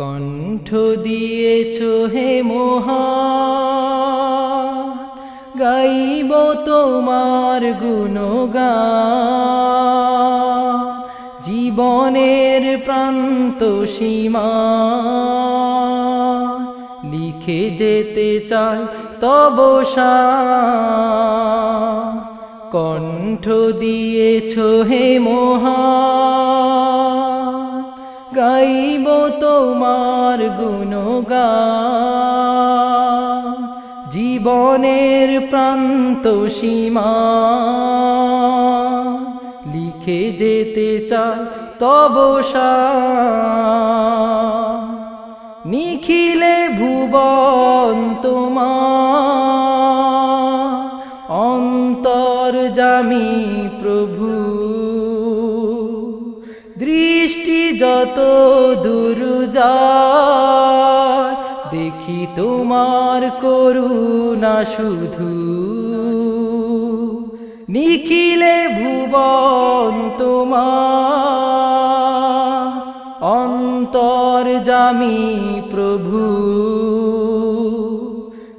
কণ্ঠ দিয়েছ হে মোহা গাইব তোমার গুণগা জীবনের প্রান্ত সীমা। লিখে যেতে চাই তবসা কণ্ঠ দিয়েছ হে মোহা গাইব তোমার গুণগা জীবনের প্রান্ত সীমা। লিখে যেতে চাই তবসা নিখিলে ভুবন তোমার। অন্তর জামি প্রভু। দৃষ্টি যত দূর যায়, দেখি তোমার করুণা শুধু। নিখিলে ভুবন তোমার, অন্তর জামি প্রভু।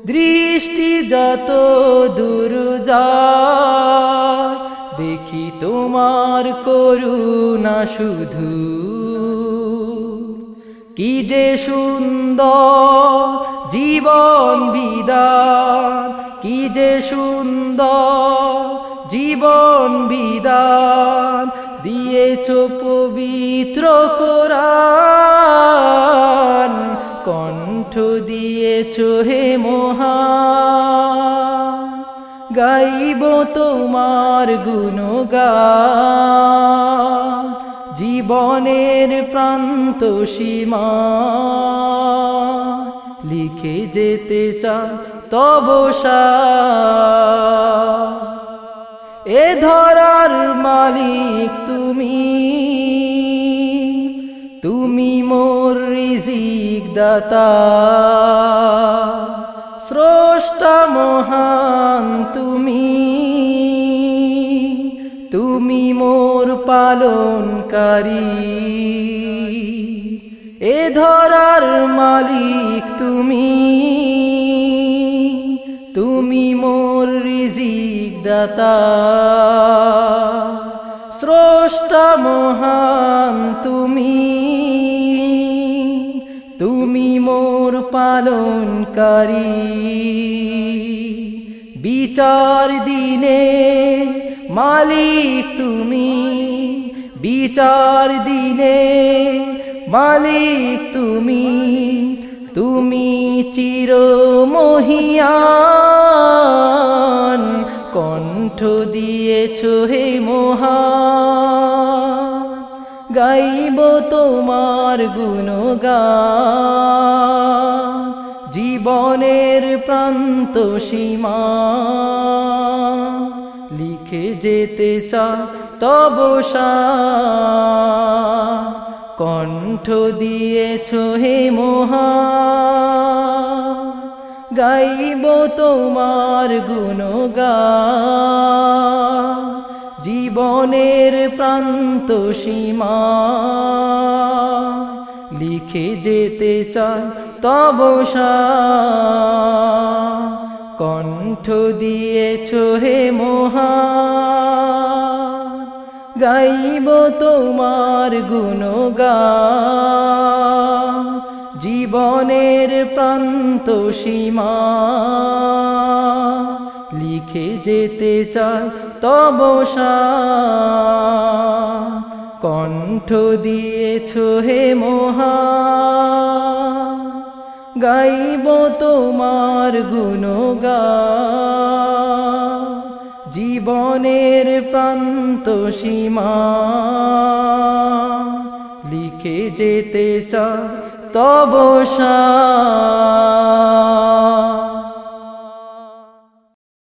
দৃষ্টি যত দূর যায়, দেখি তোমার করুণা শুধু। কি যে সুন্দর জীবন বিদান কি যে সুন্দর জীবন বিদান দিয়েছ পবিত্র কোরআন, কণ্ঠ দিয়েছ হে মহা গাইব তোমার গুণগা জীবনের প্রান্ত সীমা। লিখে যেতে চান তবসা এ ধরার মালিক তুমি। তুমি মোর রিজিক দাতা। স্রষ্টা মহান তুমি তুমি। মোর পালনকারী। এ ধরার মালিক তুমি। তুমি মোর রিজিক দাতা স্রষ্টা মহান তুমি। তুমি মোর পালনকারী। বিচার দিনে মালিক তুমি। বিচার দিনে, মালিক তুমি তুমি চির মহিয়ান কণ্ঠ দিয়েছ হে মহা গাইব তোমার গুণগা জীবনের প্রান্ত সীমা লিখে যেতে চা তবসা কণ্ঠ দিয়েছ হে মহা গাইব তোমার গুণগা জীবনের প্রান্ত সীমা, লিখে যেতে চায় তবসা কণ্ঠ দিয়েছ হে মহা গাইব তোমার গুণগা জীবনের প্রান্ত সীমা। লিখে যেতে চায় তবসা কণ্ঠ দিয়েছ হে মহা গাইব তোমার গুণগা জীবনের প্রান্ত সীমা। লিখে যেতে চা তবসা